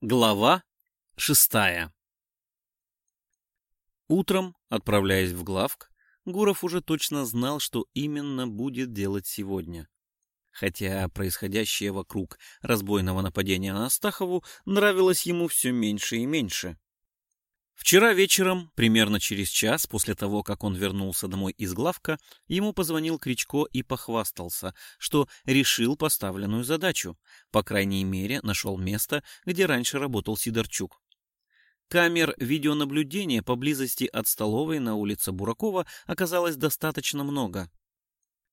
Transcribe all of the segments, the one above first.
Глава шестая Утром, отправляясь в главк, Гуров уже точно знал, что именно будет делать сегодня. Хотя происходящее вокруг разбойного нападения на Астахову нравилось ему все меньше и меньше. Вчера вечером, примерно через час после того, как он вернулся домой из главка, ему позвонил Кричко и похвастался, что решил поставленную задачу. По крайней мере, нашел место, где раньше работал Сидорчук. Камер видеонаблюдения поблизости от столовой на улице Буракова оказалось достаточно много.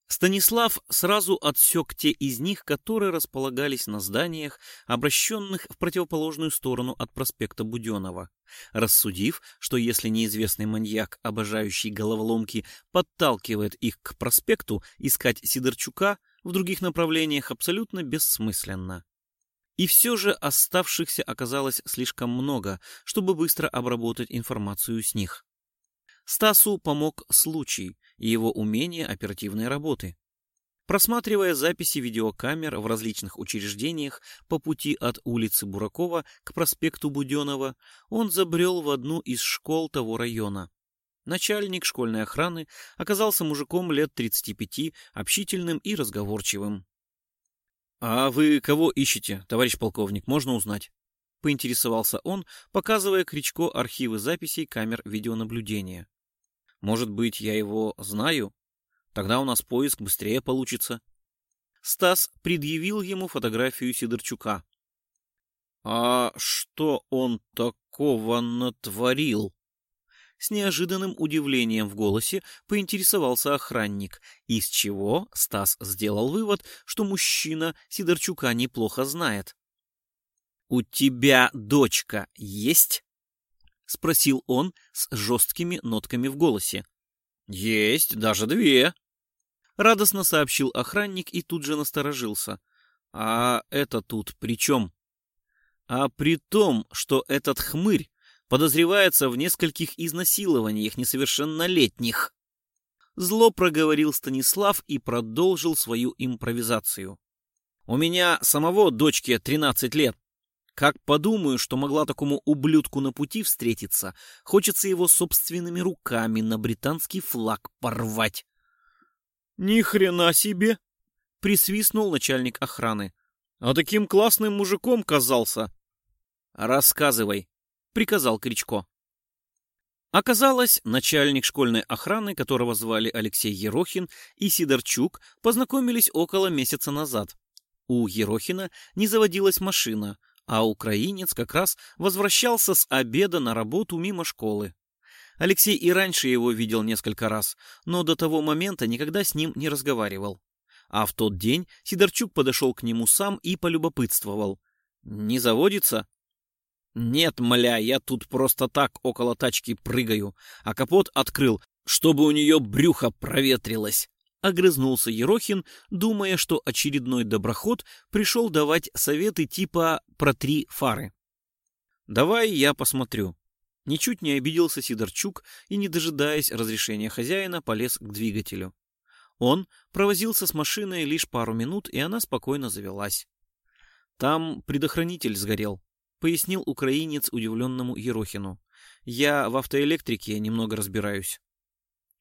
Станислав сразу отсек те из них, которые располагались на зданиях, обращенных в противоположную сторону от проспекта Буденова, рассудив, что если неизвестный маньяк, обожающий головоломки, подталкивает их к проспекту, искать Сидорчука в других направлениях абсолютно бессмысленно. И все же оставшихся оказалось слишком много, чтобы быстро обработать информацию с них. Стасу помог случай и его умение оперативной работы. Просматривая записи видеокамер в различных учреждениях по пути от улицы Буракова к проспекту Буденова, он забрел в одну из школ того района. Начальник школьной охраны оказался мужиком лет 35, общительным и разговорчивым. — А вы кого ищете, товарищ полковник, можно узнать? — поинтересовался он, показывая Кричко архивы записей камер видеонаблюдения. Может быть, я его знаю? Тогда у нас поиск быстрее получится. Стас предъявил ему фотографию Сидорчука. А что он такого натворил? С неожиданным удивлением в голосе поинтересовался охранник, из чего Стас сделал вывод, что мужчина Сидорчука неплохо знает. «У тебя дочка есть?» — спросил он с жесткими нотками в голосе. «Есть, даже две», — радостно сообщил охранник и тут же насторожился. «А это тут при чем?» «А при том, что этот хмырь подозревается в нескольких изнасилованиях несовершеннолетних». Зло проговорил Станислав и продолжил свою импровизацию. «У меня самого дочке 13 лет. Как подумаю, что могла такому ублюдку на пути встретиться, хочется его собственными руками на британский флаг порвать. Ни хрена себе, присвистнул начальник охраны. А таким классным мужиком казался. Рассказывай, приказал Кричко. Оказалось, начальник школьной охраны, которого звали Алексей Ерохин, и Сидорчук познакомились около месяца назад. У Ерохина не заводилась машина, а украинец как раз возвращался с обеда на работу мимо школы. Алексей и раньше его видел несколько раз, но до того момента никогда с ним не разговаривал. А в тот день Сидорчук подошел к нему сам и полюбопытствовал. «Не заводится?» «Нет, мля, я тут просто так около тачки прыгаю, а капот открыл, чтобы у нее брюхо проветрилось». Огрызнулся Ерохин, думая, что очередной доброход пришел давать советы типа про три фары. «Давай я посмотрю». Ничуть не обиделся Сидорчук и, не дожидаясь разрешения хозяина, полез к двигателю. Он провозился с машиной лишь пару минут, и она спокойно завелась. «Там предохранитель сгорел», — пояснил украинец удивленному Ерохину. «Я в автоэлектрике немного разбираюсь».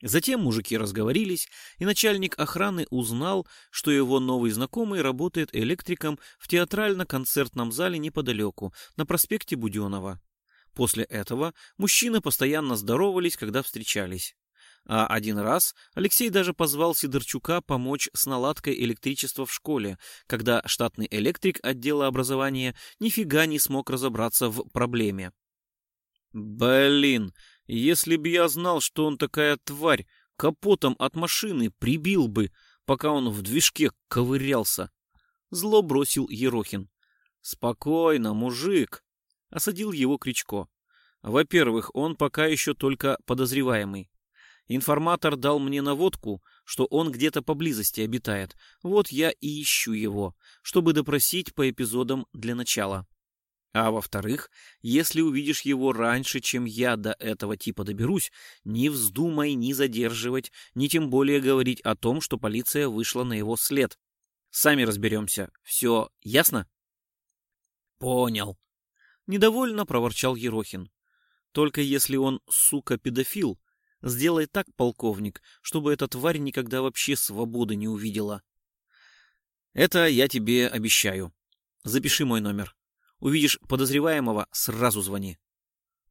Затем мужики разговорились, и начальник охраны узнал, что его новый знакомый работает электриком в театрально-концертном зале неподалеку, на проспекте Буденова. После этого мужчины постоянно здоровались, когда встречались. А один раз Алексей даже позвал Сидорчука помочь с наладкой электричества в школе, когда штатный электрик отдела образования нифига не смог разобраться в проблеме. «Блин, если б я знал, что он такая тварь, капотом от машины прибил бы, пока он в движке ковырялся. Зло бросил Ерохин. Спокойно, мужик, осадил его Кричко. Во-первых, он пока еще только подозреваемый. Информатор дал мне наводку, что он где-то поблизости обитает. Вот я и ищу его, чтобы допросить по эпизодам для начала. А во-вторых, если увидишь его раньше, чем я до этого типа доберусь, не вздумай ни задерживать, ни тем более говорить о том, что полиция вышла на его след. Сами разберемся. Все ясно? Понял. Недовольно проворчал Ерохин. Только если он, сука, педофил, сделай так, полковник, чтобы эта тварь никогда вообще свободы не увидела. Это я тебе обещаю. Запиши мой номер. Увидишь подозреваемого, сразу звони.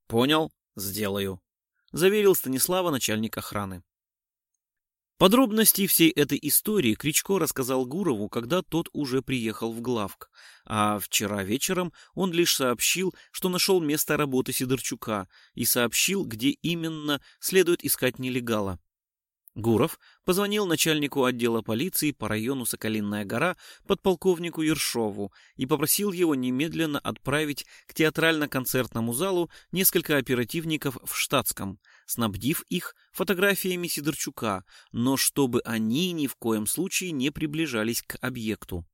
Понял, сделаю. Заверил Станислава начальник охраны. Подробности всей этой истории Кричко рассказал Гурову, когда тот уже приехал в главк, а вчера вечером он лишь сообщил, что нашел место работы Сидорчука и сообщил, где именно следует искать нелегала. Гуров позвонил начальнику отдела полиции по району Соколинная гора подполковнику Ершову и попросил его немедленно отправить к театрально-концертному залу несколько оперативников в штатском, снабдив их фотографиями Сидорчука, но чтобы они ни в коем случае не приближались к объекту.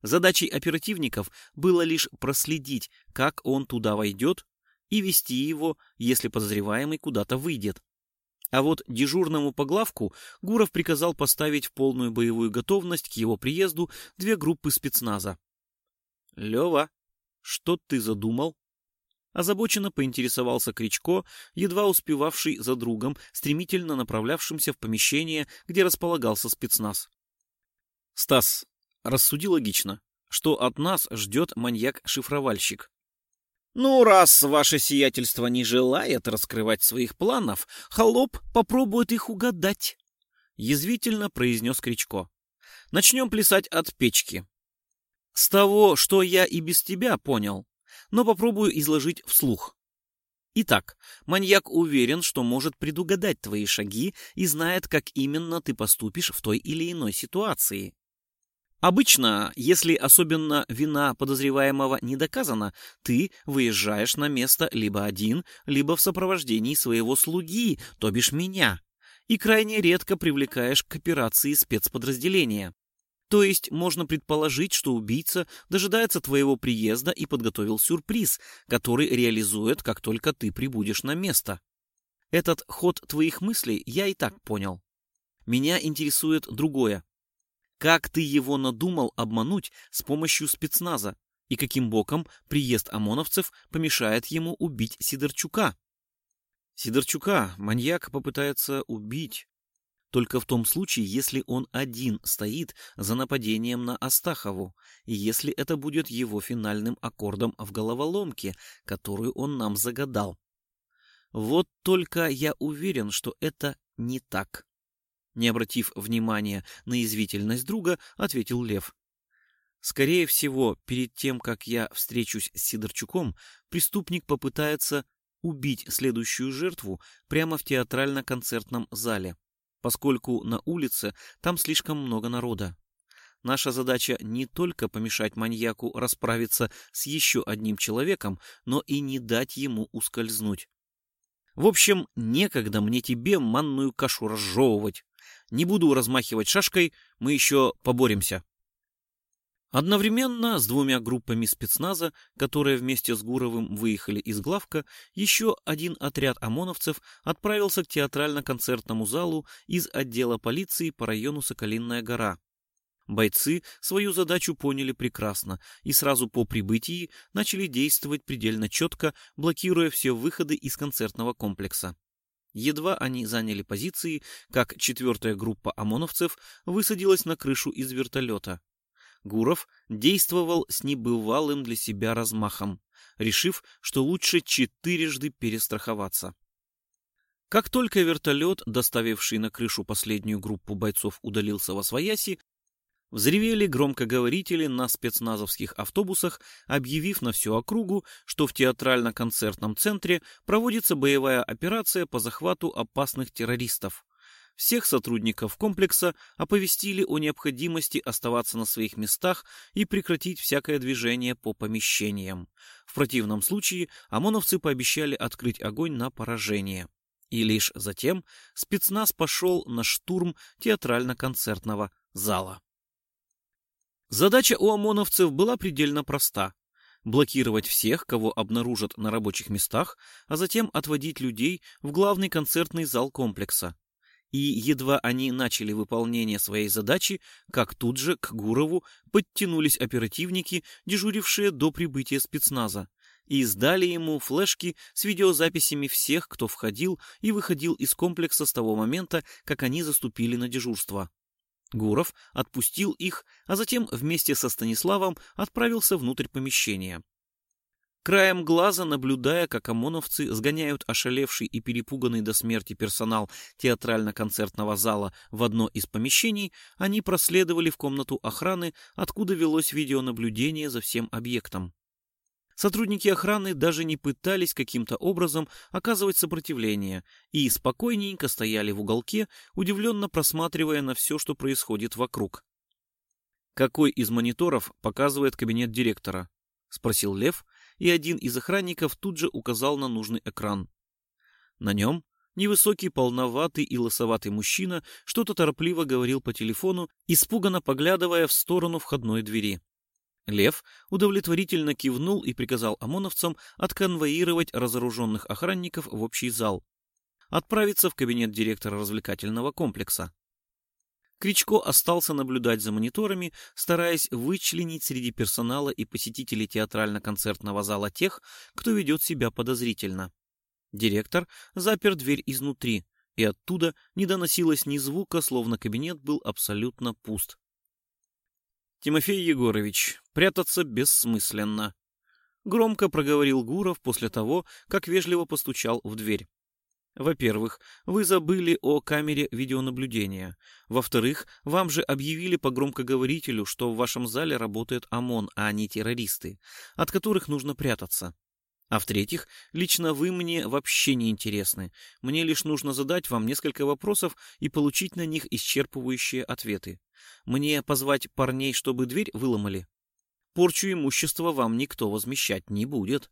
Задачей оперативников было лишь проследить, как он туда войдет, и вести его, если подозреваемый куда-то выйдет. А вот дежурному по главку Гуров приказал поставить в полную боевую готовность к его приезду две группы спецназа. «Лева, что ты задумал?» Озабоченно поинтересовался Кричко, едва успевавший за другом, стремительно направлявшимся в помещение, где располагался спецназ. «Стас, рассуди логично, что от нас ждет маньяк-шифровальщик. Ну, раз ваше сиятельство не желает раскрывать своих планов, холоп попробует их угадать, — язвительно произнес Кричко. Начнем плясать от печки. С того, что я и без тебя понял, но попробую изложить вслух. Итак, маньяк уверен, что может предугадать твои шаги и знает, как именно ты поступишь в той или иной ситуации. Обычно, если особенно вина подозреваемого не доказана, ты выезжаешь на место либо один, либо в сопровождении своего слуги, то бишь меня, и крайне редко привлекаешь к операции спецподразделения. То есть можно предположить, что убийца дожидается твоего приезда и подготовил сюрприз, который реализует, как только ты прибудешь на место. Этот ход твоих мыслей я и так понял. Меня интересует другое. Как ты его надумал обмануть с помощью спецназа? И каким боком приезд ОМОНовцев помешает ему убить Сидорчука? Сидорчука маньяк попытается убить. Только в том случае, если он один стоит за нападением на Астахову, и если это будет его финальным аккордом в головоломке, которую он нам загадал. Вот только я уверен, что это не так. Не обратив внимания на извительность друга, ответил Лев. Скорее всего, перед тем, как я встречусь с Сидорчуком, преступник попытается убить следующую жертву прямо в театрально-концертном зале, поскольку на улице там слишком много народа. Наша задача не только помешать маньяку расправиться с еще одним человеком, но и не дать ему ускользнуть. В общем, некогда мне тебе манную кашу разжевывать. Не буду размахивать шашкой, мы еще поборемся. Одновременно с двумя группами спецназа, которые вместе с Гуровым выехали из главка, еще один отряд ОМОНовцев отправился к театрально-концертному залу из отдела полиции по району Соколинная гора. Бойцы свою задачу поняли прекрасно и сразу по прибытии начали действовать предельно четко, блокируя все выходы из концертного комплекса. Едва они заняли позиции, как четвертая группа ОМОНовцев высадилась на крышу из вертолета. Гуров действовал с небывалым для себя размахом, решив, что лучше четырежды перестраховаться. Как только вертолет, доставивший на крышу последнюю группу бойцов, удалился во свояси, Взревели громкоговорители на спецназовских автобусах, объявив на всю округу, что в театрально-концертном центре проводится боевая операция по захвату опасных террористов. Всех сотрудников комплекса оповестили о необходимости оставаться на своих местах и прекратить всякое движение по помещениям. В противном случае ОМОНовцы пообещали открыть огонь на поражение. И лишь затем спецназ пошел на штурм театрально-концертного зала. Задача у ОМОНовцев была предельно проста – блокировать всех, кого обнаружат на рабочих местах, а затем отводить людей в главный концертный зал комплекса. И едва они начали выполнение своей задачи, как тут же к Гурову подтянулись оперативники, дежурившие до прибытия спецназа, и сдали ему флешки с видеозаписями всех, кто входил и выходил из комплекса с того момента, как они заступили на дежурство. Гуров отпустил их, а затем вместе со Станиславом отправился внутрь помещения. Краем глаза, наблюдая, как ОМОНовцы сгоняют ошалевший и перепуганный до смерти персонал театрально-концертного зала в одно из помещений, они проследовали в комнату охраны, откуда велось видеонаблюдение за всем объектом. Сотрудники охраны даже не пытались каким-то образом оказывать сопротивление и спокойненько стояли в уголке, удивленно просматривая на все, что происходит вокруг. «Какой из мониторов показывает кабинет директора?» — спросил Лев, и один из охранников тут же указал на нужный экран. На нем невысокий, полноватый и лысоватый мужчина что-то торопливо говорил по телефону, испуганно поглядывая в сторону входной двери. Лев удовлетворительно кивнул и приказал ОМОНовцам отконвоировать разоруженных охранников в общий зал, отправиться в кабинет директора развлекательного комплекса. Кричко остался наблюдать за мониторами, стараясь вычленить среди персонала и посетителей театрально-концертного зала тех, кто ведет себя подозрительно. Директор запер дверь изнутри, и оттуда не доносилось ни звука, словно кабинет был абсолютно пуст. «Тимофей Егорович, прятаться бессмысленно», — громко проговорил Гуров после того, как вежливо постучал в дверь. Во-первых, вы забыли о камере видеонаблюдения. Во-вторых, вам же объявили по громкоговорителю, что в вашем зале работает ОМОН, а не террористы, от которых нужно прятаться. А в-третьих, лично вы мне вообще не интересны. Мне лишь нужно задать вам несколько вопросов и получить на них исчерпывающие ответы. Мне позвать парней, чтобы дверь выломали? Порчу имущества вам никто возмещать не будет.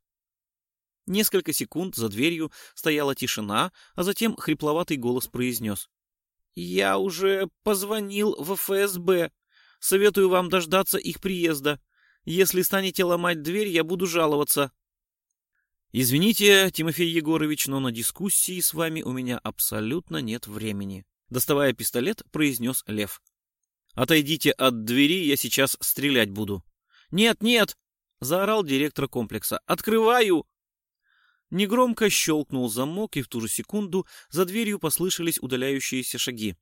Несколько секунд за дверью стояла тишина, а затем хрипловатый голос произнес. «Я уже позвонил в ФСБ. Советую вам дождаться их приезда. Если станете ломать дверь, я буду жаловаться». «Извините, Тимофей Егорович, но на дискуссии с вами у меня абсолютно нет времени», доставая пистолет, произнес Лев. «Отойдите от двери, я сейчас стрелять буду». «Нет, нет!» — заорал директор комплекса. «Открываю!» Негромко щелкнул замок, и в ту же секунду за дверью послышались удаляющиеся шаги.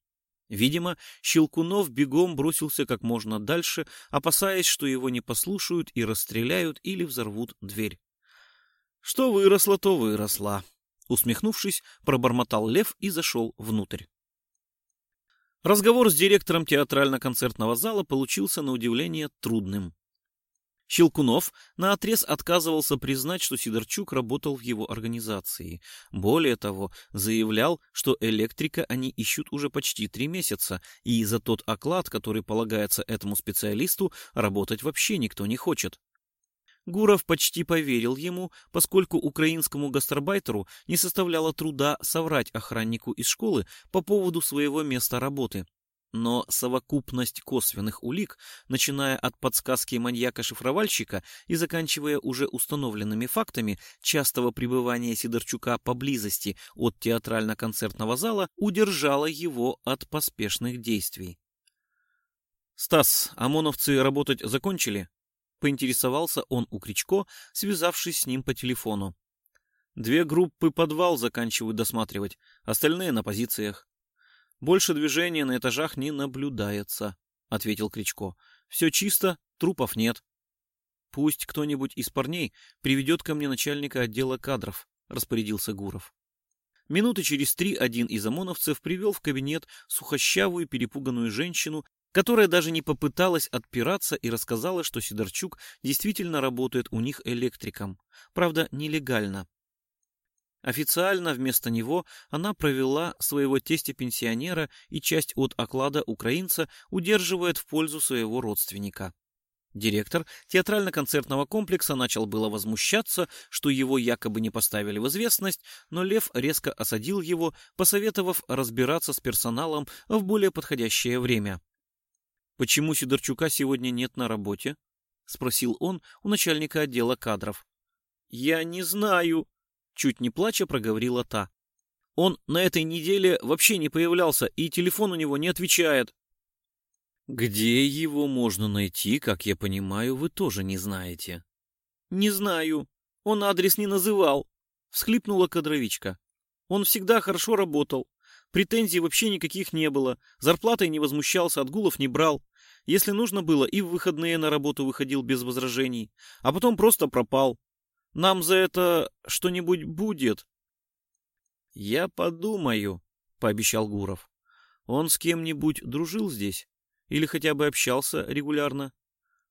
Видимо, Щелкунов бегом бросился как можно дальше, опасаясь, что его не послушают и расстреляют или взорвут дверь. Что выросло, то выросло. Усмехнувшись, пробормотал Лев и зашел внутрь. Разговор с директором театрально-концертного зала получился на удивление трудным. Щелкунов наотрез отказывался признать, что Сидорчук работал в его организации. Более того, заявлял, что электрика они ищут уже почти три месяца, и за тот оклад, который полагается этому специалисту, работать вообще никто не хочет. Гуров почти поверил ему, поскольку украинскому гастарбайтеру не составляло труда соврать охраннику из школы по поводу своего места работы. Но совокупность косвенных улик, начиная от подсказки маньяка-шифровальщика и заканчивая уже установленными фактами частого пребывания Сидорчука поблизости от театрально-концертного зала, удержала его от поспешных действий. «Стас, ОМОНовцы работать закончили?» — поинтересовался он у Кричко, связавшись с ним по телефону. «Две группы подвал заканчивают досматривать, остальные на позициях». Больше движения на этажах не наблюдается, ответил Кричко. Все чисто, трупов нет. Пусть кто-нибудь из парней приведет ко мне начальника отдела кадров, распорядился Гуров. Минуты через три один из ОМОНовцев привел в кабинет сухощавую перепуганную женщину, которая даже не попыталась отпираться и рассказала, что Сидорчук действительно работает у них электриком. Правда, нелегально. Официально вместо него она провела своего тестя-пенсионера и часть от оклада украинца удерживает в пользу своего родственника. Директор театрально-концертного комплекса начал было возмущаться, что его якобы не поставили в известность, но Лев резко осадил его, посоветовав разбираться с персоналом в более подходящее время. «Почему Сидорчука сегодня нет на работе?» — спросил он у начальника отдела кадров. «Я не знаю», чуть не плача проговорила та. Он на этой неделе вообще не появлялся, и телефон у него не отвечает. Где его можно найти, как я понимаю, вы тоже не знаете. Не знаю. Он адрес не называл, всхлипнула кадровичка. Он всегда хорошо работал. Претензий вообще никаких не было. Зарплатой не возмущался, отгулов не брал. Если нужно было, и в выходные на работу выходил без возражений. А потом просто пропал. Нам за это что-нибудь будет. Я подумаю, пообещал Гуров. Он с кем-нибудь дружил здесь? Или хотя бы общался регулярно?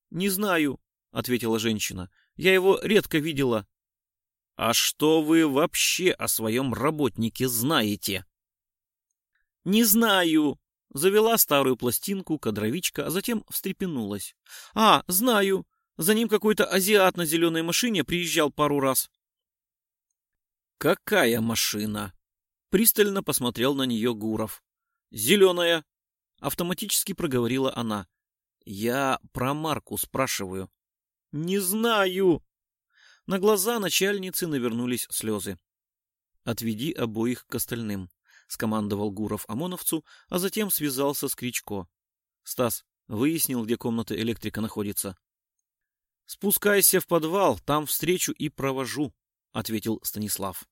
Не знаю, ответила женщина. Я его редко видела. А что вы вообще о своем работнике знаете? Не знаю, завела старую пластинку кадровичка, а затем встрепенулась. А, знаю, за ним какой-то азиат на зеленой машине приезжал пару раз. Какая машина? Пристально посмотрел на нее Гуров. Зеленая, автоматически проговорила она. Я про марку спрашиваю. Не знаю. На глаза начальницы навернулись слезы. Отведи обоих к остальным, скомандовал Гуров ОМОНовцу, а затем связался с Кричко. Стас, выяснил, где комната электрика находится. Спускайся в подвал, там встречу и провожу, ответил Станислав.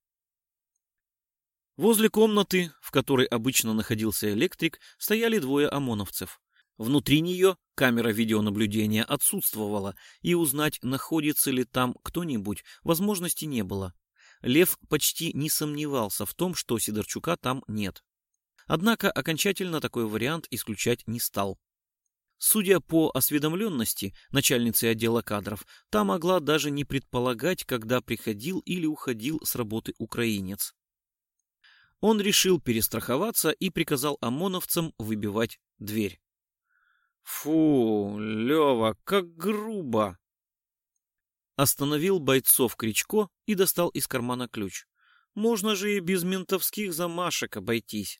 Возле комнаты, в которой обычно находился электрик, стояли двое ОМОНовцев. Внутри нее камера видеонаблюдения отсутствовала, и узнать, находится ли там кто-нибудь, возможности не было. Лев почти не сомневался в том, что Сидорчука там нет. Однако окончательно такой вариант исключать не стал. Судя по осведомленности начальницы отдела кадров, та могла даже не предполагать, когда приходил или уходил с работы украинец. Он решил перестраховаться и приказал ОМОНовцам выбивать дверь. Фу, Лева, как грубо! Остановил бойцов Кричко и достал из кармана ключ. Можно же и без ментовских замашек обойтись.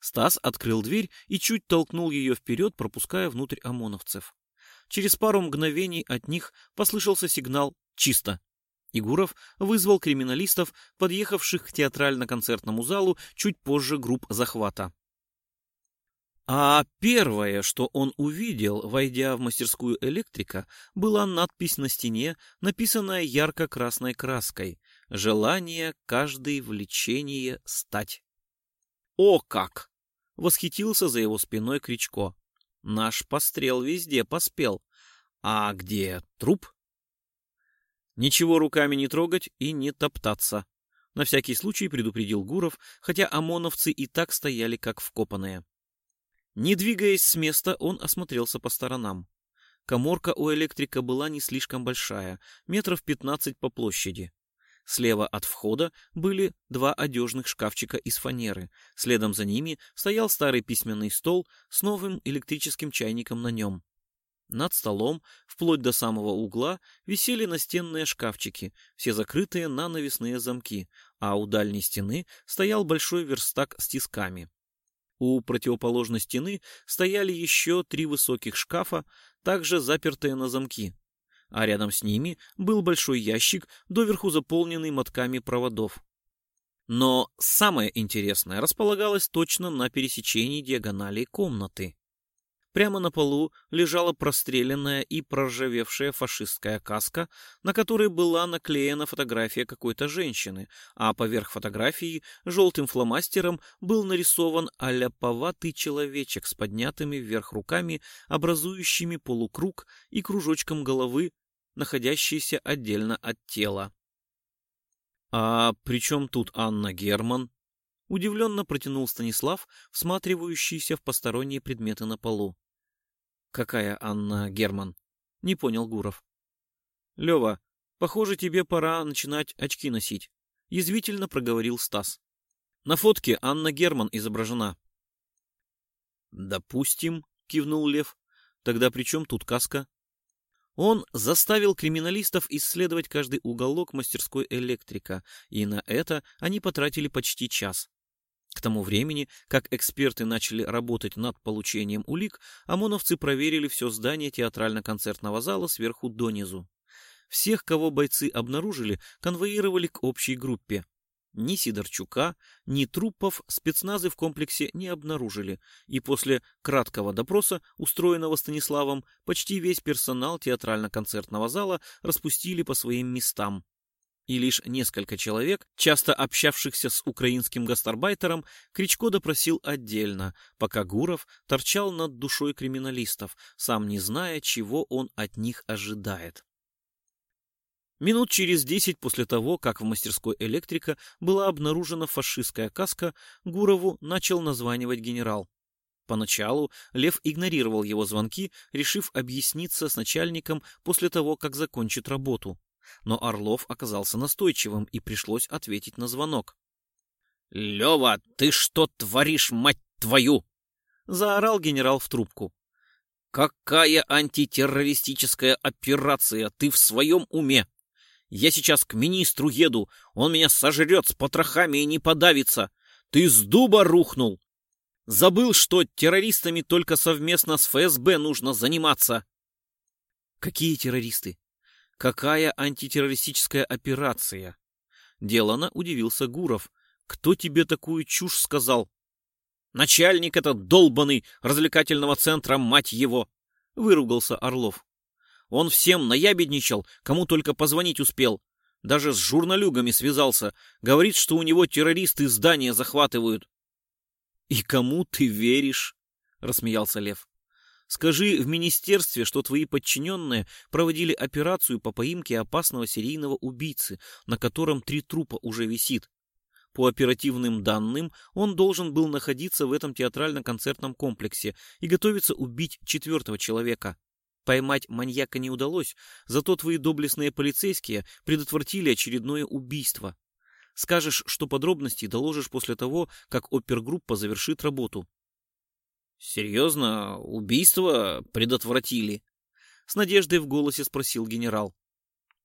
Стас открыл дверь и чуть толкнул ее вперед, пропуская внутрь ОМОНовцев. Через пару мгновений от них послышался сигнал «Чисто». Игуров вызвал криминалистов, подъехавших к театрально-концертному залу чуть позже групп захвата. А первое, что он увидел, войдя в мастерскую электрика, была надпись на стене, написанная ярко-красной краской «Желание каждой влечение стать». «О как!» — восхитился за его спиной Кричко. «Наш пострел везде поспел. А где труп?» «Ничего руками не трогать и не топтаться», — на всякий случай предупредил Гуров, хотя ОМОНовцы и так стояли как вкопанные. Не двигаясь с места, он осмотрелся по сторонам. Коморка у электрика была не слишком большая, метров пятнадцать по площади. Слева от входа были два одежных шкафчика из фанеры. Следом за ними стоял старый письменный стол с новым электрическим чайником на нем. Над столом, вплоть до самого угла, висели настенные шкафчики, все закрытые на навесные замки, а у дальней стены стоял большой верстак с тисками. У противоположной стены стояли еще три высоких шкафа, также запертые на замки. А рядом с ними был большой ящик, доверху заполненный мотками проводов. Но самое интересное располагалось точно на пересечении диагонали комнаты. Прямо на полу лежала простреленная и проржавевшая фашистская каска, на которой была наклеена фотография какой-то женщины, а поверх фотографии желтым фломастером был нарисован аляповатый человечек с поднятыми вверх руками, образующими полукруг и кружочком головы, находящийся отдельно от тела. «А при чем тут Анна Герман?» Удивленно протянул Станислав, всматривающийся в посторонние предметы на полу. «Какая Анна Герман?» — не понял Гуров. «Лева, похоже, тебе пора начинать очки носить», — язвительно проговорил Стас. «На фотке Анна Герман изображена». «Допустим», — кивнул Лев. «Тогда при чем тут каска?» Он заставил криминалистов исследовать каждый уголок мастерской электрика, и на это они потратили почти час. К тому времени, как эксперты начали работать над получением улик, ОМОНовцы проверили все здание театрально-концертного зала сверху донизу. Всех, кого бойцы обнаружили, конвоировали к общей группе. Ни Сидорчука, ни трупов спецназы в комплексе не обнаружили, и после краткого допроса, устроенного Станиславом, почти весь персонал театрально-концертного зала распустили по своим местам. И лишь несколько человек, часто общавшихся с украинским гастарбайтером, Кричко допросил отдельно, пока Гуров торчал над душой криминалистов, сам не зная, чего он от них ожидает. Минут через десять после того, как в мастерской электрика была обнаружена фашистская каска, Гурову начал названивать генерал. Поначалу Лев игнорировал его звонки, решив объясниться с начальником после того, как закончит работу. Но Орлов оказался настойчивым, и пришлось ответить на звонок. «Лева, ты что творишь, мать твою?» — заорал генерал в трубку. «Какая антитеррористическая операция? Ты в своем уме? Я сейчас к министру еду, он меня сожрет с потрохами и не подавится. Ты с дуба рухнул. Забыл, что террористами только совместно с ФСБ нужно заниматься. Какие террористы? Какая антитеррористическая операция? Делано удивился Гуров. Кто тебе такую чушь сказал? Начальник этот долбанный развлекательного центра, мать его! Выругался Орлов. Он всем наябедничал, кому только позвонить успел. Даже с журналюгами связался. Говорит, что у него террористы здания захватывают. «И кому ты веришь?» — рассмеялся Лев. «Скажи в министерстве, что твои подчиненные проводили операцию по поимке опасного серийного убийцы, на котором три трупа уже висит. По оперативным данным, он должен был находиться в этом театрально-концертном комплексе и готовиться убить четвертого человека. Поймать маньяка не удалось, зато твои доблестные полицейские предотвратили очередное убийство. Скажешь, что подробности доложишь после того, как опергруппа завершит работу. Серьезно, убийство предотвратили? С надеждой в голосе спросил генерал.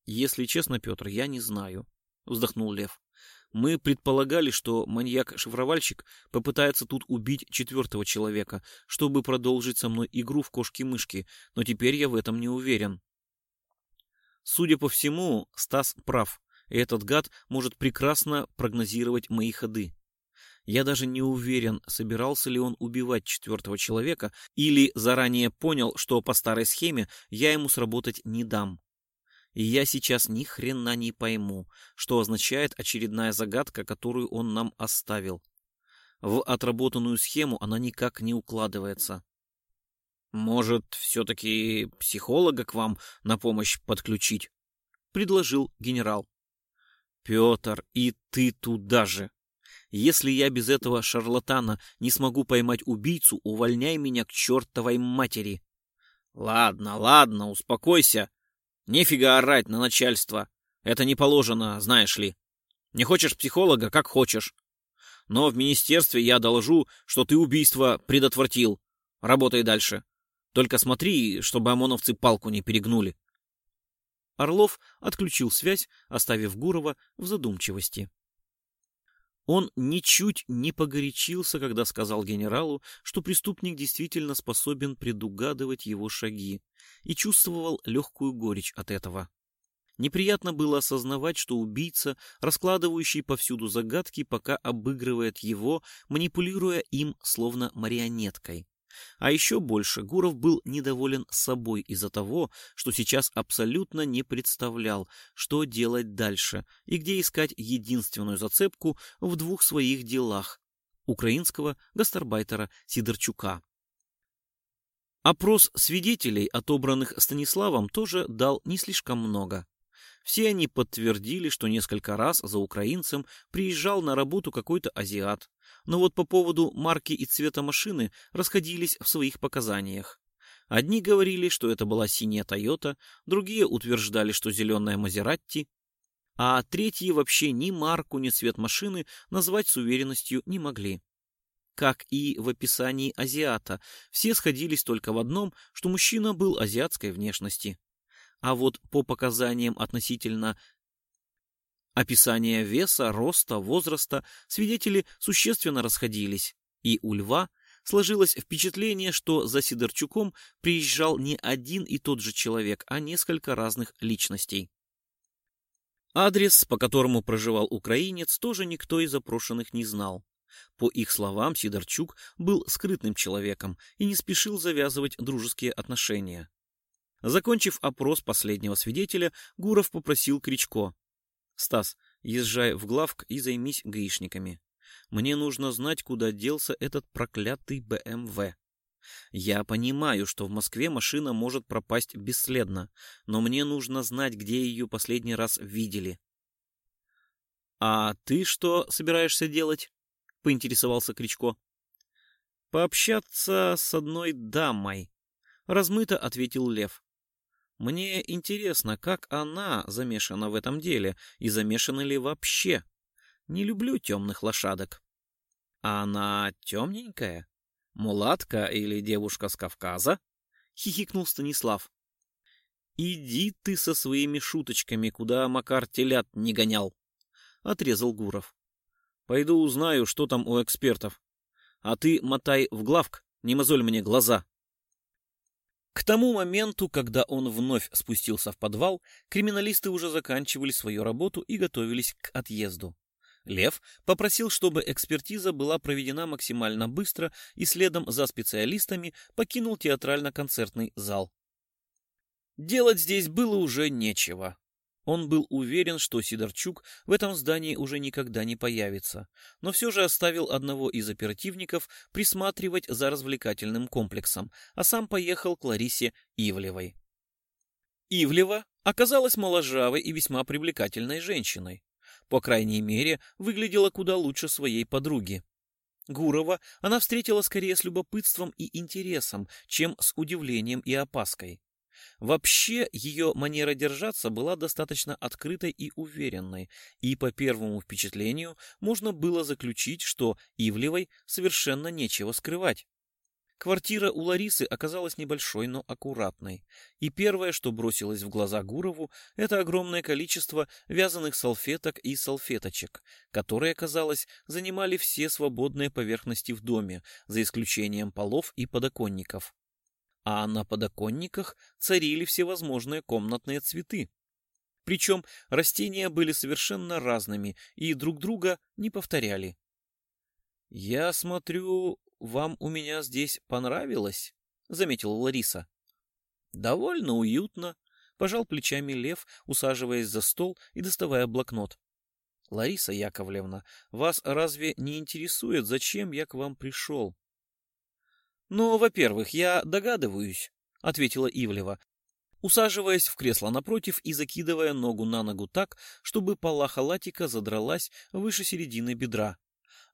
Если честно, Петр, я не знаю, вздохнул Лев. Мы предполагали, что маньяк-шифровальщик попытается тут убить четвертого человека, чтобы продолжить со мной игру в кошки-мышки, но теперь я в этом не уверен. Судя по всему, Стас прав, и этот гад может прекрасно прогнозировать мои ходы. Я даже не уверен, собирался ли он убивать четвертого человека или заранее понял, что по старой схеме я ему сработать не дам. И я сейчас ни хрена не пойму, что означает очередная загадка, которую он нам оставил. В отработанную схему она никак не укладывается. Может, все-таки психолога к вам на помощь подключить? Предложил генерал. Петр, и ты туда же. Если я без этого шарлатана не смогу поймать убийцу, увольняй меня к чертовой матери. Ладно, ладно, успокойся. Нефига орать на начальство. Это не положено, знаешь ли. Не хочешь психолога, как хочешь. Но в министерстве я доложу, что ты убийство предотвратил. Работай дальше. Только смотри, чтобы ОМОНовцы палку не перегнули. Орлов отключил связь, оставив Гурова в задумчивости. Он ничуть не погорячился, когда сказал генералу, что преступник действительно способен предугадывать его шаги, и чувствовал легкую горечь от этого. Неприятно было осознавать, что убийца, раскладывающий повсюду загадки, пока обыгрывает его, манипулируя им словно марионеткой. А еще больше Гуров был недоволен собой из-за того, что сейчас абсолютно не представлял, что делать дальше и где искать единственную зацепку в двух своих делах – украинского гастарбайтера Сидорчука. Опрос свидетелей, отобранных Станиславом, тоже дал не слишком много. Все они подтвердили, что несколько раз за украинцем приезжал на работу какой-то азиат. Но вот по поводу марки и цвета машины расходились в своих показаниях. Одни говорили, что это была синяя Тойота, другие утверждали, что зеленая Мазератти, а третьи вообще ни марку, ни цвет машины назвать с уверенностью не могли. Как и в описании азиата, все сходились только в одном, что мужчина был азиатской внешности. А вот по показаниям относительно описания веса, роста, возраста свидетели существенно расходились, и у Льва сложилось впечатление, что за Сидорчуком приезжал не один и тот же человек, а несколько разных личностей. Адрес, по которому проживал украинец, тоже никто из запрошенных не знал. По их словам, Сидорчук был скрытным человеком и не спешил завязывать дружеские отношения. Закончив опрос последнего свидетеля, Гуров попросил Кричко. Стас, езжай в главк и займись гаишниками. Мне нужно знать, куда делся этот проклятый БМВ. Я понимаю, что в Москве машина может пропасть бесследно, но мне нужно знать, где ее последний раз видели. «А ты что собираешься делать?» — поинтересовался Кричко. «Пообщаться с одной дамой», — размыто ответил Лев. «Мне интересно, как она замешана в этом деле и замешана ли вообще. Не люблю темных лошадок». «А она темненькая? Мулатка или девушка с Кавказа?» — хихикнул Станислав. «Иди ты со своими шуточками, куда Макар телят не гонял», — отрезал Гуров. «Пойду узнаю, что там у экспертов. А ты мотай в главк, не мозоль мне глаза». К тому моменту, когда он вновь спустился в подвал, криминалисты уже заканчивали свою работу и готовились к отъезду. Лев попросил, чтобы экспертиза была проведена максимально быстро и следом за специалистами покинул театрально-концертный зал. Делать здесь было уже нечего. Он был уверен, что Сидорчук в этом здании уже никогда не появится, но все же оставил одного из оперативников присматривать за развлекательным комплексом, а сам поехал к Ларисе Ивлевой. Ивлева оказалась моложавой и весьма привлекательной женщиной. По крайней мере, выглядела куда лучше своей подруги. Гурова она встретила скорее с любопытством и интересом, чем с удивлением и опаской. Вообще, ее манера держаться была достаточно открытой и уверенной, и по первому впечатлению можно было заключить, что Ивлевой совершенно нечего скрывать. Квартира у Ларисы оказалась небольшой, но аккуратной. И первое, что бросилось в глаза Гурову, это огромное количество вязаных салфеток и салфеточек, которые, казалось, занимали все свободные поверхности в доме, за исключением полов и подоконников. А на подоконниках царили всевозможные комнатные цветы. Причем растения были совершенно разными и друг друга не повторяли. «Я смотрю, вам у меня здесь понравилось?» — заметила Лариса. «Довольно уютно», — пожал плечами Лев, усаживаясь за стол и доставая блокнот. «Лариса Яковлевна, вас разве не интересует, зачем я к вам пришел?» «Ну, во-первых, я догадываюсь», — ответила Ивлева, усаживаясь в кресло напротив и закидывая ногу на ногу так, чтобы пола халатика задралась выше середины бедра.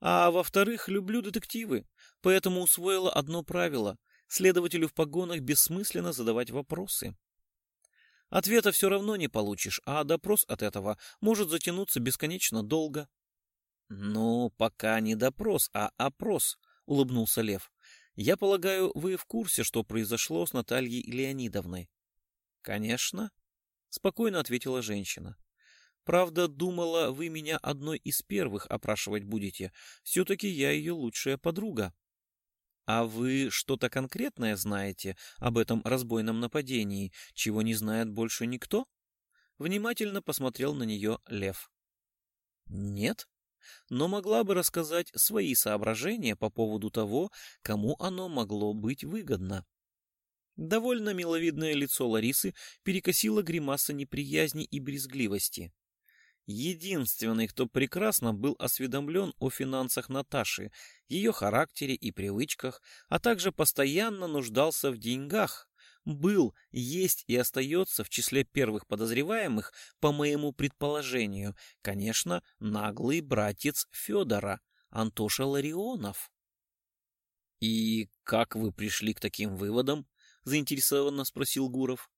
А во-вторых, люблю детективы, поэтому усвоила одно правило — следователю в погонах бессмысленно задавать вопросы. Ответа все равно не получишь, а допрос от этого может затянуться бесконечно долго. — Ну, пока не допрос, а опрос, — улыбнулся Лев. — Я полагаю, вы в курсе, что произошло с Натальей Леонидовной? — Конечно, — спокойно ответила женщина. Правда, думала, вы меня одной из первых опрашивать будете. Все-таки я ее лучшая подруга. А вы что-то конкретное знаете об этом разбойном нападении, чего не знает больше никто? Внимательно посмотрел на нее Лев. Нет, но могла бы рассказать свои соображения по поводу того, кому оно могло быть выгодно. Довольно миловидное лицо Ларисы перекосило гримаса неприязни и брезгливости. Единственный, кто прекрасно был осведомлен о финансах Наташи, ее характере и привычках, а также постоянно нуждался в деньгах, был, есть и остается в числе первых подозреваемых, по моему предположению, конечно, наглый братец Федора, Антоша Ларионов. «И как вы пришли к таким выводам?» — заинтересованно спросил Гуров.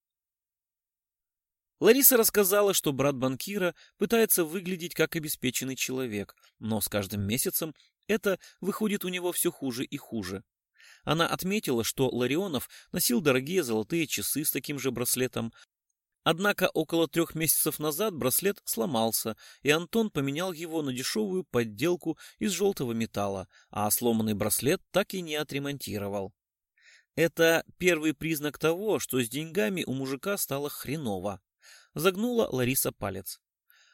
Лариса рассказала, что брат банкира пытается выглядеть как обеспеченный человек, но с каждым месяцем это выходит у него все хуже и хуже. Она отметила, что Ларионов носил дорогие золотые часы с таким же браслетом, Однако около трех месяцев назад браслет сломался, и Антон поменял его на дешевую подделку из желтого металла, а сломанный браслет так и не отремонтировал. Это первый признак того, что с деньгами у мужика стало хреново загнула Лариса палец.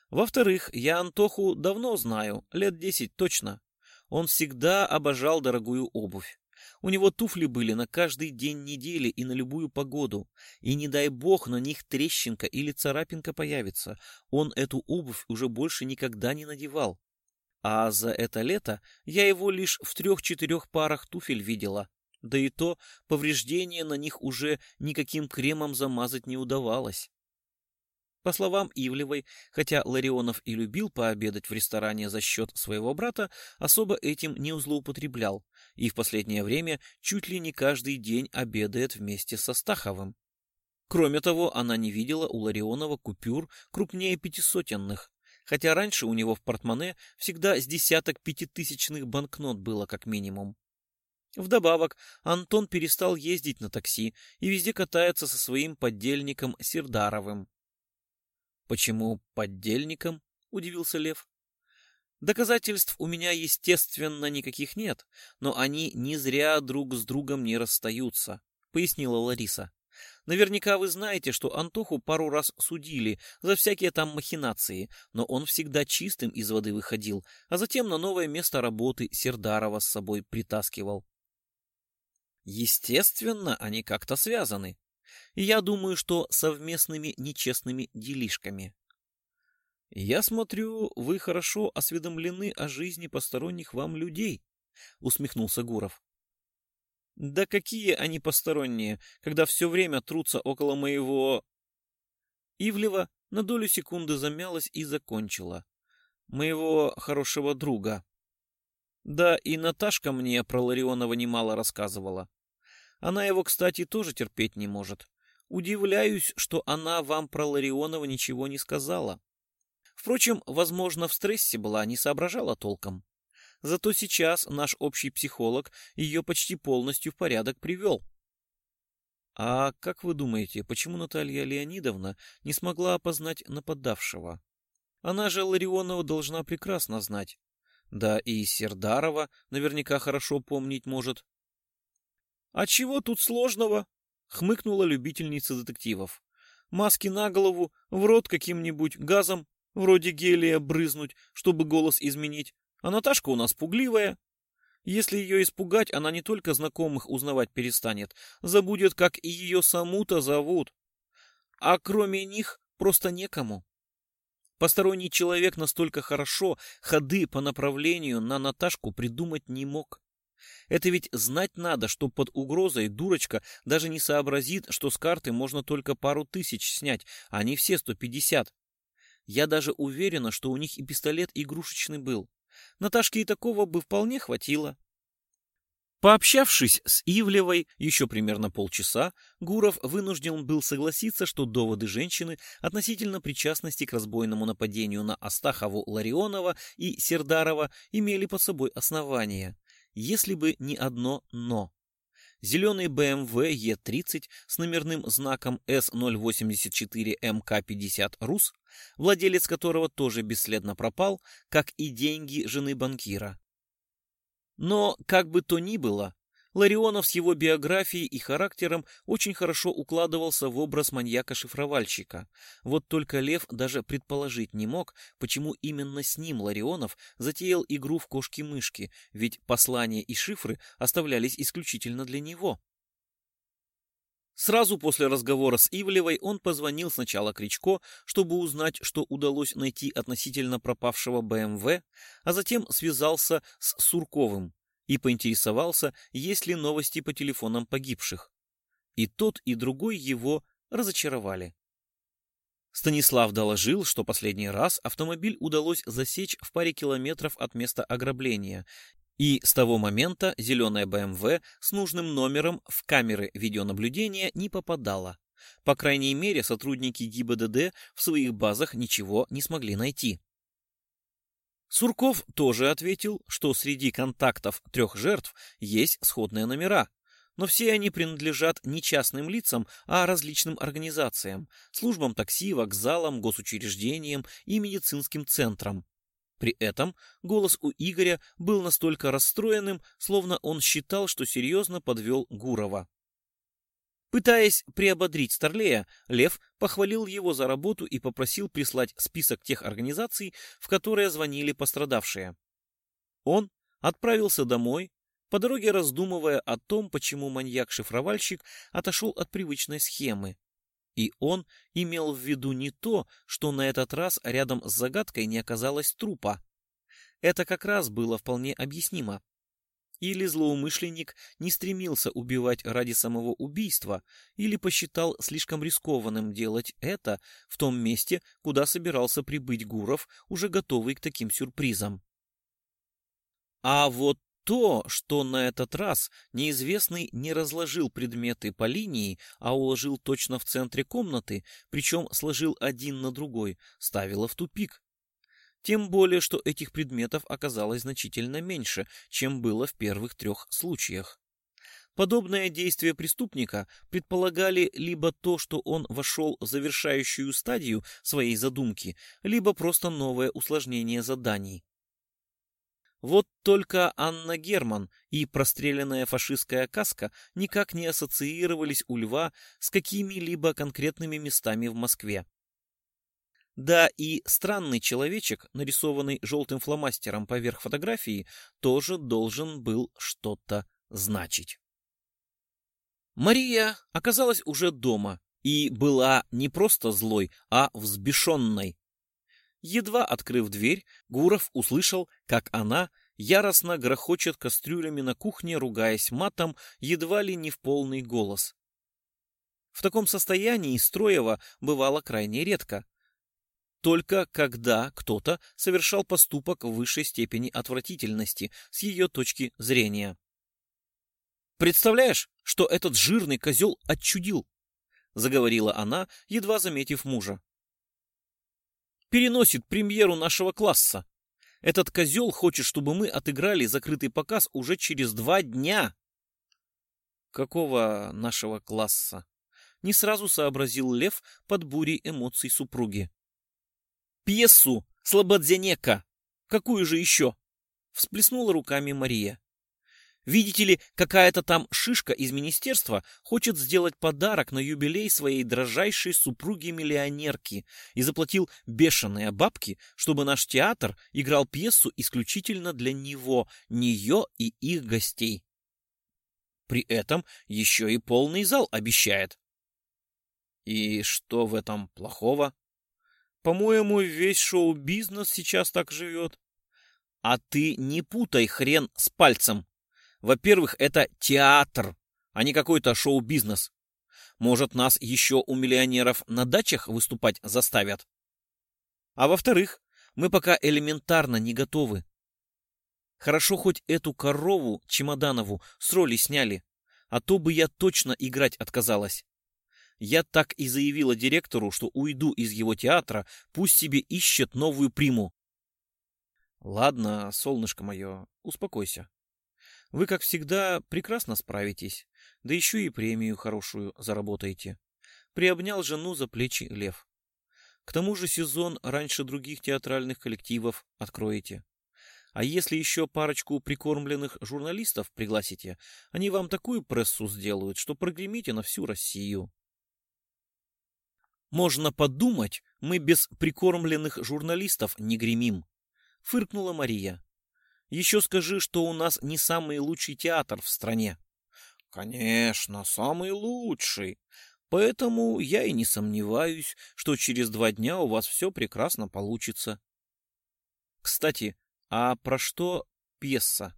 Во-вторых, я Антоху давно знаю, лет десять точно. Он всегда обожал дорогую обувь. У него туфли были на каждый день недели и на любую погоду. И не дай бог на них трещинка или царапинка появится. Он эту обувь уже больше никогда не надевал. А за это лето я его лишь в трех-четырех парах туфель видела. Да и то повреждения на них уже никаким кремом замазать не удавалось. По словам Ивлевой, хотя Ларионов и любил пообедать в ресторане за счет своего брата, особо этим не злоупотреблял, и в последнее время чуть ли не каждый день обедает вместе со Стаховым. Кроме того, она не видела у Ларионова купюр крупнее пятисотенных, хотя раньше у него в портмоне всегда с десяток пятитысячных банкнот было как минимум. Вдобавок, Антон перестал ездить на такси и везде катается со своим поддельником Сердаровым. Почему поддельником? Удивился Лев. Доказательств у меня, естественно, никаких нет, но они не зря друг с другом не расстаются, пояснила Лариса. Наверняка вы знаете, что Антоху пару раз судили за всякие там махинации, но он всегда чистым из воды выходил, а затем на новое место работы Сердарова с собой притаскивал. Естественно, они как-то связаны. И я думаю, что совместными нечестными делишками. Я смотрю, вы хорошо осведомлены о жизни посторонних вам людей, усмехнулся Гуров. Да какие они посторонние, когда все время трутся около моего... Ивлева на долю секунды замялась и закончила. Моего хорошего друга. Да и Наташка мне про Ларионова немало рассказывала. Она его, кстати, тоже терпеть не может. Удивляюсь, что она вам про Ларионова ничего не сказала. Впрочем, возможно, в стрессе была, не соображала толком. Зато сейчас наш общий психолог ее почти полностью в порядок привел. А как вы думаете, почему Наталья Леонидовна не смогла опознать нападавшего? Она же Ларионова должна прекрасно знать. Да и Сердарова наверняка хорошо помнить может. А чего тут сложного? Хмыкнула любительница детективов. Маски на голову, в рот каким-нибудь газом, вроде гелия, брызнуть, чтобы голос изменить. А Наташка у нас пугливая. Если ее испугать, она не только знакомых узнавать перестанет, забудет, как и ее саму-то зовут. А кроме них просто некому. Посторонний человек настолько хорошо ходы по направлению на Наташку придумать не мог. Это ведь знать надо, что под угрозой дурочка даже не сообразит, что с карты можно только пару тысяч снять, а не все 150. Я даже уверена, что у них и пистолет игрушечный был. Наташке и такого бы вполне хватило. Пообщавшись с Ивлевой еще примерно полчаса, Гуров вынужден был согласиться, что доводы женщины относительно причастности к разбойному нападению на Астахову Ларионова и Сердарова имели под собой основания если бы не одно «но». Зеленый BMW E30 с номерным знаком S084MK50 РУС, владелец которого тоже бесследно пропал, как и деньги жены банкира. Но, как бы то ни было, Ларионов с его биографией и характером очень хорошо укладывался в образ маньяка-шифровальщика. Вот только Лев даже предположить не мог, почему именно с ним Ларионов затеял игру в кошки-мышки, ведь послания и шифры оставлялись исключительно для него. Сразу после разговора с Ивлевой он позвонил сначала Кричко, чтобы узнать, что удалось найти относительно пропавшего БМВ, а затем связался с Сурковым, и поинтересовался, есть ли новости по телефонам погибших. И тот, и другой его разочаровали. Станислав доложил, что последний раз автомобиль удалось засечь в паре километров от места ограбления, и с того момента зеленая БМВ с нужным номером в камеры видеонаблюдения не попадала. По крайней мере, сотрудники ГИБДД в своих базах ничего не смогли найти. Сурков тоже ответил, что среди контактов трех жертв есть сходные номера, но все они принадлежат не частным лицам, а различным организациям, службам такси, вокзалам, госучреждениям и медицинским центрам. При этом голос у Игоря был настолько расстроенным, словно он считал, что серьезно подвел Гурова. Пытаясь приободрить Старлея, Лев похвалил его за работу и попросил прислать список тех организаций, в которые звонили пострадавшие. Он отправился домой, по дороге раздумывая о том, почему маньяк-шифровальщик отошел от привычной схемы. И он имел в виду не то, что на этот раз рядом с загадкой не оказалось трупа. Это как раз было вполне объяснимо. Или злоумышленник не стремился убивать ради самого убийства, или посчитал слишком рискованным делать это в том месте, куда собирался прибыть Гуров, уже готовый к таким сюрпризам. А вот то, что на этот раз неизвестный не разложил предметы по линии, а уложил точно в центре комнаты, причем сложил один на другой, ставило в тупик. Тем более, что этих предметов оказалось значительно меньше, чем было в первых трех случаях. Подобное действие преступника предполагали либо то, что он вошел в завершающую стадию своей задумки, либо просто новое усложнение заданий. Вот только Анна Герман и простреленная фашистская каска никак не ассоциировались у Льва с какими-либо конкретными местами в Москве. Да и странный человечек, нарисованный желтым фломастером поверх фотографии, тоже должен был что-то значить. Мария оказалась уже дома и была не просто злой, а взбешенной. Едва открыв дверь, Гуров услышал, как она яростно грохочет кастрюлями на кухне, ругаясь матом, едва ли не в полный голос. В таком состоянии Строева бывало крайне редко, только когда кто-то совершал поступок в высшей степени отвратительности с ее точки зрения. «Представляешь, что этот жирный козел отчудил?» — заговорила она, едва заметив мужа. «Переносит премьеру нашего класса. Этот козел хочет, чтобы мы отыграли закрытый показ уже через два дня». «Какого нашего класса?» Не сразу сообразил Лев под бурей эмоций супруги. Пьесу Слободзянека. Какую же еще? Всплеснула руками Мария. Видите ли, какая-то там шишка из министерства хочет сделать подарок на юбилей своей дрожайшей супруге-миллионерки и заплатил бешеные бабки, чтобы наш театр играл пьесу исключительно для него, нее и их гостей. При этом еще и полный зал обещает. И что в этом плохого? По-моему, весь шоу-бизнес сейчас так живет. А ты не путай хрен с пальцем. Во-первых, это театр, а не какой-то шоу-бизнес. Может, нас еще у миллионеров на дачах выступать заставят? А во-вторых, мы пока элементарно не готовы. Хорошо хоть эту корову Чемоданову с роли сняли, а то бы я точно играть отказалась. Я так и заявила директору, что уйду из его театра, пусть себе ищет новую приму. Ладно, солнышко мое, успокойся. Вы, как всегда, прекрасно справитесь, да еще и премию хорошую заработаете. Приобнял жену за плечи Лев. К тому же сезон раньше других театральных коллективов откроете. А если еще парочку прикормленных журналистов пригласите, они вам такую прессу сделают, что прогремите на всю Россию. Можно подумать, мы без прикормленных журналистов не гремим, фыркнула Мария. Еще скажи, что у нас не самый лучший театр в стране. Конечно, самый лучший. Поэтому я и не сомневаюсь, что через два дня у вас все прекрасно получится. Кстати, а про что пьеса?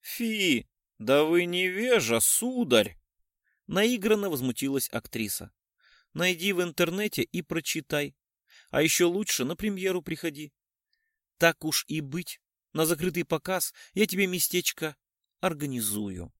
Фи, да вы невежа, сударь! Наигранно возмутилась актриса. Найди в интернете и прочитай. А еще лучше на премьеру приходи. Так уж и быть. На закрытый показ я тебе местечко организую.